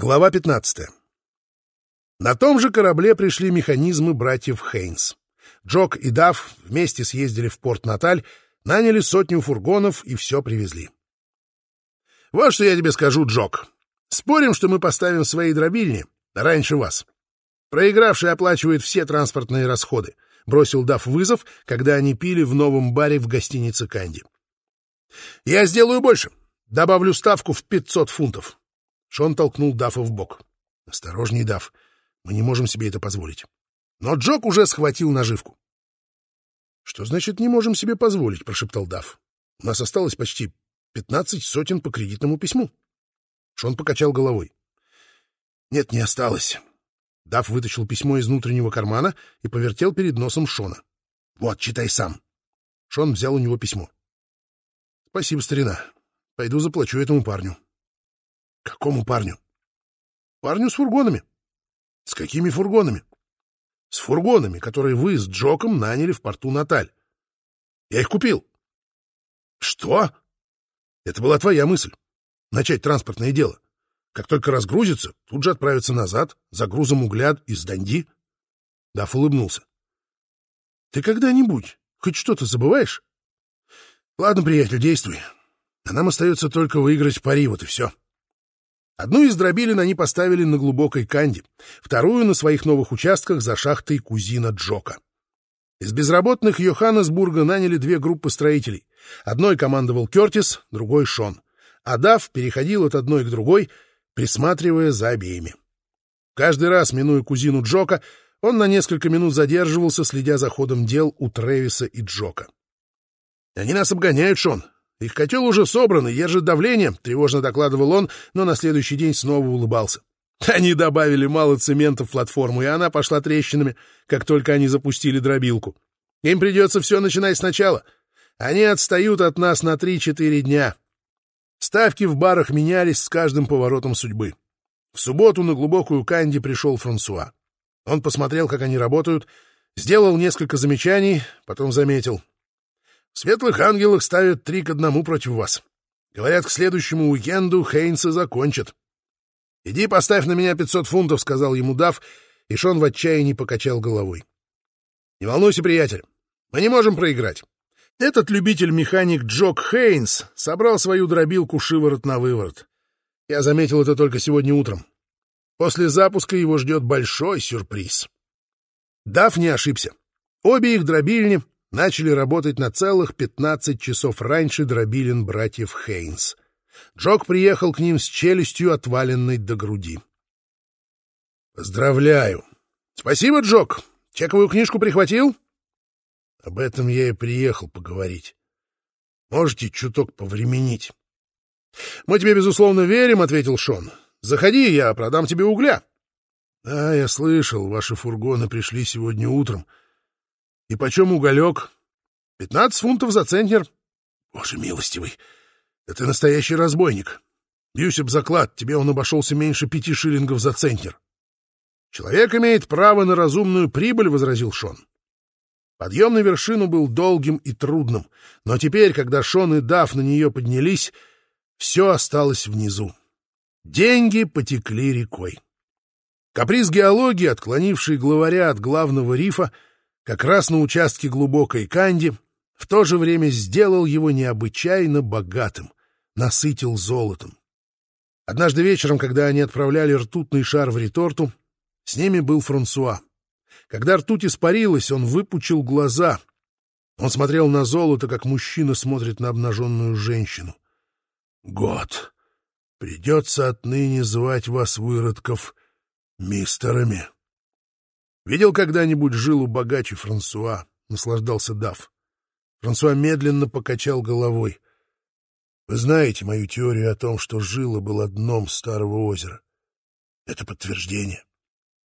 Глава 15. На том же корабле пришли механизмы братьев Хейнс. Джок и Дав вместе съездили в порт Наталь, наняли сотню фургонов и все привезли. «Вот что я тебе скажу, Джок. Спорим, что мы поставим свои дробильни раньше вас. Проигравший оплачивает все транспортные расходы», — бросил Дав вызов, когда они пили в новом баре в гостинице Канди. «Я сделаю больше. Добавлю ставку в 500 фунтов. Шон толкнул Дафа в бок. «Осторожней, Даф. Мы не можем себе это позволить». Но Джок уже схватил наживку. «Что значит «не можем себе позволить»?» — прошептал Даф. «У нас осталось почти пятнадцать сотен по кредитному письму». Шон покачал головой. «Нет, не осталось». Даф вытащил письмо из внутреннего кармана и повертел перед носом Шона. «Вот, читай сам». Шон взял у него письмо. «Спасибо, старина. Пойду заплачу этому парню». Какому парню? Парню с фургонами. С какими фургонами? С фургонами, которые вы с Джоком наняли в порту Наталь. Я их купил. Что? Это была твоя мысль. Начать транспортное дело. Как только разгрузится, тут же отправиться назад, за грузом угля из Данди. Даф улыбнулся. Ты когда-нибудь хоть что-то забываешь? Ладно, приятель, действуй. А нам остается только выиграть пари, вот и все. Одну из дробилин они поставили на глубокой канде, вторую на своих новых участках за шахтой кузина Джока. Из безработных Йоханнесбурга наняли две группы строителей. Одной командовал Кертис, другой — Шон. А Дав переходил от одной к другой, присматривая за обеими. Каждый раз, минуя кузину Джока, он на несколько минут задерживался, следя за ходом дел у Тревиса и Джока. «Они нас обгоняют, Шон. Их котел уже собран и держит давление, — тревожно докладывал он, но на следующий день снова улыбался. Они добавили мало цемента в платформу, и она пошла трещинами, как только они запустили дробилку. Им придется все начинать сначала. Они отстают от нас на три-четыре дня. Ставки в барах менялись с каждым поворотом судьбы. В субботу на глубокую канди пришел Франсуа. Он посмотрел, как они работают, сделал несколько замечаний, потом заметил. Светлых ангелах ставят три к одному против вас. Говорят, к следующему уикенду Хейнса закончат. — Иди поставь на меня пятьсот фунтов, — сказал ему Дав, и Шон в отчаянии покачал головой. — Не волнуйся, приятель, мы не можем проиграть. Этот любитель-механик Джок Хейнс собрал свою дробилку шиворот на выворот. Я заметил это только сегодня утром. После запуска его ждет большой сюрприз. Дав не ошибся. Обе их дробильни начали работать на целых 15 часов раньше дробилин братьев Хейнс. Джок приехал к ним с челюстью, отваленной до груди. «Поздравляю!» «Спасибо, Джок! Чековую книжку прихватил?» «Об этом я и приехал поговорить. Можете чуток повременить?» «Мы тебе, безусловно, верим», — ответил Шон. «Заходи, я продам тебе угля». «Да, я слышал, ваши фургоны пришли сегодня утром. И почем уголек? Пятнадцать фунтов за центнер. Боже милостивый, ты настоящий разбойник. Бьюсь об заклад, тебе он обошелся меньше пяти шиллингов за центнер. Человек имеет право на разумную прибыль, — возразил Шон. Подъем на вершину был долгим и трудным, но теперь, когда Шон и Даф на нее поднялись, все осталось внизу. Деньги потекли рекой. Каприз геологии, отклонивший главаря от главного рифа, — как раз на участке глубокой канди, в то же время сделал его необычайно богатым, насытил золотом. Однажды вечером, когда они отправляли ртутный шар в реторту, с ними был Франсуа. Когда ртуть испарилась, он выпучил глаза. Он смотрел на золото, как мужчина смотрит на обнаженную женщину. «Год, придется отныне звать вас, выродков, мистерами». Видел когда-нибудь жилу богаче Франсуа? Наслаждался Дав. Франсуа медленно покачал головой. Вы знаете мою теорию о том, что жила была дном старого озера. Это подтверждение.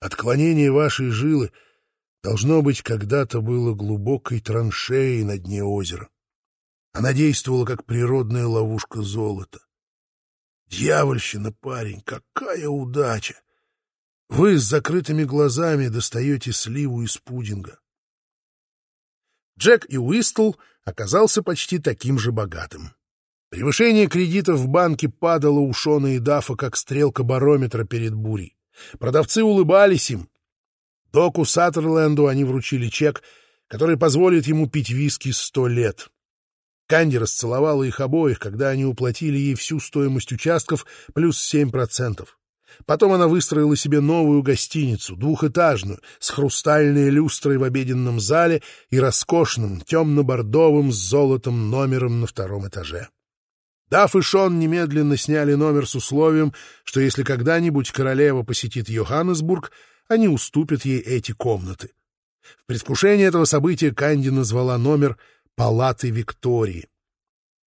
Отклонение вашей жилы должно быть когда-то было глубокой траншеей на дне озера. Она действовала как природная ловушка золота. Дьявольщина, парень, какая удача! Вы с закрытыми глазами достаете сливу из пудинга. Джек и Уистл оказался почти таким же богатым. Превышение кредитов в банке падало у Шона и Дафа, как стрелка барометра перед бурей. Продавцы улыбались им. Доку Саттерленду они вручили чек, который позволит ему пить виски сто лет. Канди расцеловала их обоих, когда они уплатили ей всю стоимость участков плюс семь процентов. Потом она выстроила себе новую гостиницу, двухэтажную, с хрустальной люстрой в обеденном зале и роскошным темно-бордовым с золотом номером на втором этаже. Даф и Шон немедленно сняли номер с условием, что если когда-нибудь королева посетит Йоханнесбург, они уступят ей эти комнаты. В предвкушении этого события Канди назвала номер «Палаты Виктории».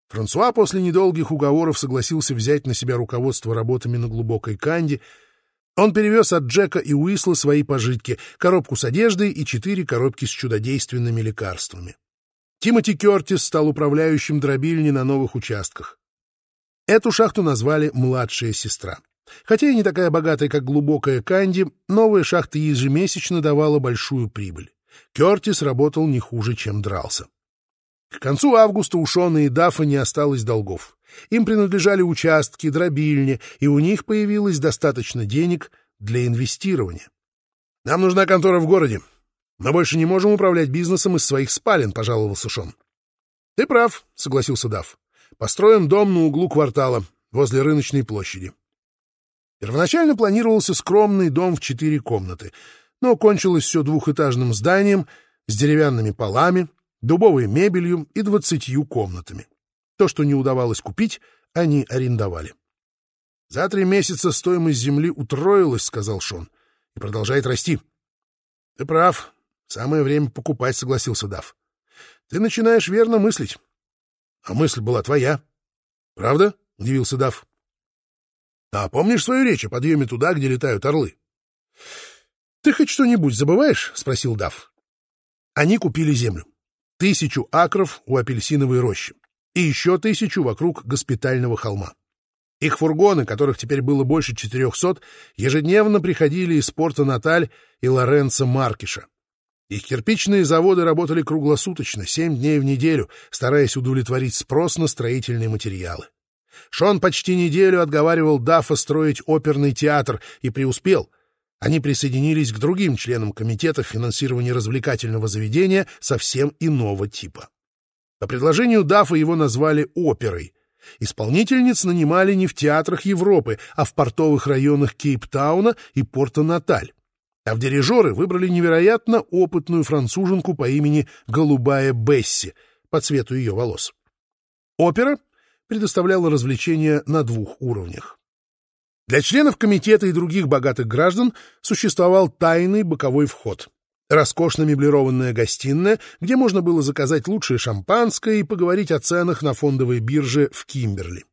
Франсуа после недолгих уговоров согласился взять на себя руководство работами на глубокой канде. Он перевез от Джека и Уисла свои пожитки, коробку с одеждой и четыре коробки с чудодейственными лекарствами. Тимоти Кертис стал управляющим дробильни на новых участках. Эту шахту назвали «младшая сестра». Хотя и не такая богатая, как глубокая Канди, новая шахта ежемесячно давала большую прибыль. Кертис работал не хуже, чем дрался. К концу августа у Шона и Дафа не осталось долгов. Им принадлежали участки, дробильни, и у них появилось достаточно денег для инвестирования. «Нам нужна контора в городе. Мы больше не можем управлять бизнесом из своих спален», — пожаловался Шон. «Ты прав», — согласился Даф. «Построим дом на углу квартала, возле рыночной площади». Первоначально планировался скромный дом в четыре комнаты, но кончилось все двухэтажным зданием с деревянными полами, дубовой мебелью и двадцатью комнатами. То, что не удавалось купить, они арендовали. «За три месяца стоимость земли утроилась», — сказал Шон, — «и продолжает расти». «Ты прав. Самое время покупать», — согласился Дав. «Ты начинаешь верно мыслить». «А мысль была твоя». «Правда?» — удивился Дав. «А помнишь свою речь о подъеме туда, где летают орлы?» «Ты хоть что-нибудь забываешь?» — спросил Дав. Они купили землю тысячу акров у апельсиновой рощи и еще тысячу вокруг госпитального холма. Их фургоны, которых теперь было больше четырехсот, ежедневно приходили из порта Наталь и Лоренцо Маркиша. Их кирпичные заводы работали круглосуточно, семь дней в неделю, стараясь удовлетворить спрос на строительные материалы. Шон почти неделю отговаривал Даффа строить оперный театр и преуспел, они присоединились к другим членам комитета финансирования развлекательного заведения совсем иного типа. По предложению Даффа его назвали оперой. Исполнительниц нанимали не в театрах Европы, а в портовых районах Кейптауна и Порто-Наталь. А в дирижеры выбрали невероятно опытную француженку по имени Голубая Бесси по цвету ее волос. Опера предоставляла развлечения на двух уровнях. Для членов комитета и других богатых граждан существовал тайный боковой вход. Роскошно меблированная гостиная, где можно было заказать лучшее шампанское и поговорить о ценах на фондовой бирже в Кимберли.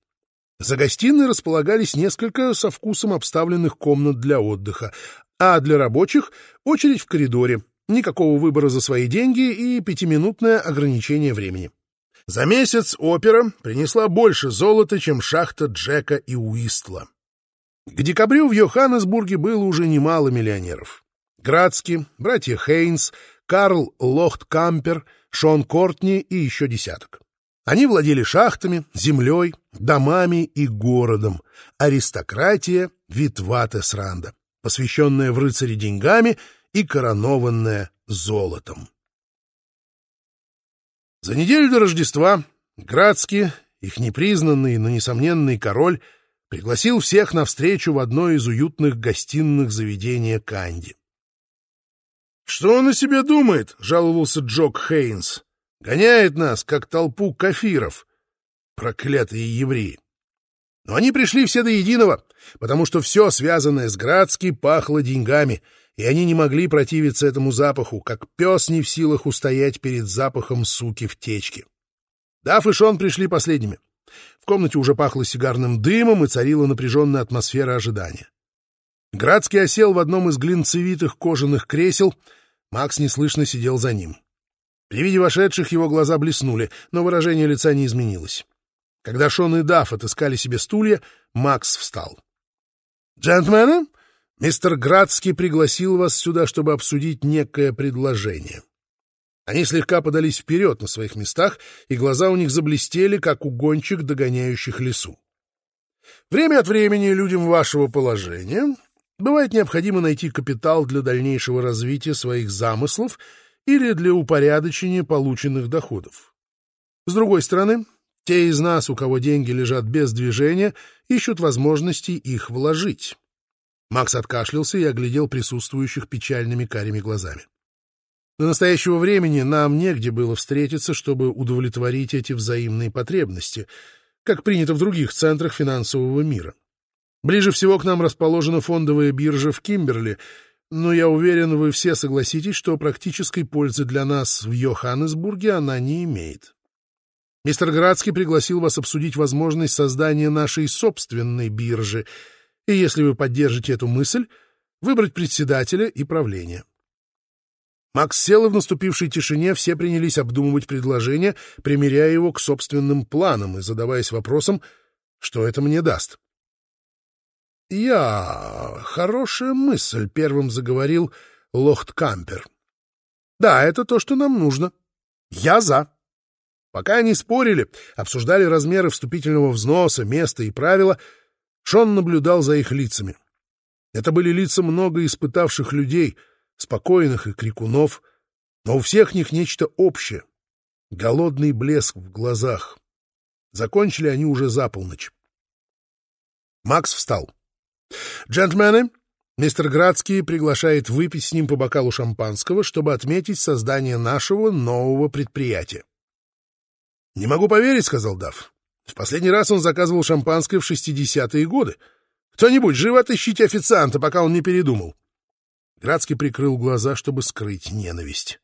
За гостиной располагались несколько со вкусом обставленных комнат для отдыха, а для рабочих — очередь в коридоре, никакого выбора за свои деньги и пятиминутное ограничение времени. За месяц опера принесла больше золота, чем шахта Джека и Уистла. К декабрю в Йоханнесбурге было уже немало миллионеров. Градски, братья Хейнс, Карл Лохткампер, Шон Кортни и еще десяток. Они владели шахтами, землей, домами и городом. Аристократия Витватесранда, посвященная в рыцари деньгами и коронованная золотом. За неделю до Рождества Градский, их непризнанный, но несомненный король, пригласил всех на встречу в одно из уютных гостиных заведения Канди. «Что он о себе думает?» — жаловался Джок Хейнс. «Гоняет нас, как толпу кафиров. Проклятые евреи!» Но они пришли все до единого, потому что все, связанное с Градски, пахло деньгами, и они не могли противиться этому запаху, как пес не в силах устоять перед запахом суки в течке. Даф и Шон пришли последними. В комнате уже пахло сигарным дымом и царила напряженная атмосфера ожидания. Градский осел в одном из глинцевитых кожаных кресел, Макс неслышно сидел за ним. При виде вошедших его глаза блеснули, но выражение лица не изменилось. Когда Шон и Дафф отыскали себе стулья, Макс встал. «Джентльмены, мистер Градский пригласил вас сюда, чтобы обсудить некое предложение». Они слегка подались вперед на своих местах, и глаза у них заблестели, как у гонщик, догоняющих лесу. Время от времени людям вашего положения бывает необходимо найти капитал для дальнейшего развития своих замыслов или для упорядочения полученных доходов. С другой стороны, те из нас, у кого деньги лежат без движения, ищут возможности их вложить. Макс откашлялся и оглядел присутствующих печальными карими глазами. До настоящего времени нам негде было встретиться, чтобы удовлетворить эти взаимные потребности, как принято в других центрах финансового мира. Ближе всего к нам расположена фондовая биржа в Кимберли, но я уверен, вы все согласитесь, что практической пользы для нас в Йоханнесбурге она не имеет. Мистер Градский пригласил вас обсудить возможность создания нашей собственной биржи, и если вы поддержите эту мысль, выбрать председателя и правление. Макс сел, и в наступившей тишине все принялись обдумывать предложение, примеряя его к собственным планам и задаваясь вопросом, что это мне даст. «Я... хорошая мысль», — первым заговорил Лохт Кампер. «Да, это то, что нам нужно. Я за». Пока они спорили, обсуждали размеры вступительного взноса, место и правила, Шон наблюдал за их лицами. Это были лица много испытавших людей, спокойных и крикунов, но у всех них нечто общее — голодный блеск в глазах. Закончили они уже за полночь. Макс встал. «Джентльмены, мистер Градский приглашает выпить с ним по бокалу шампанского, чтобы отметить создание нашего нового предприятия. «Не могу поверить», — сказал Дав. «В последний раз он заказывал шампанское в шестидесятые годы. Кто-нибудь, живо отыщите официанта, пока он не передумал». Градский прикрыл глаза, чтобы скрыть ненависть.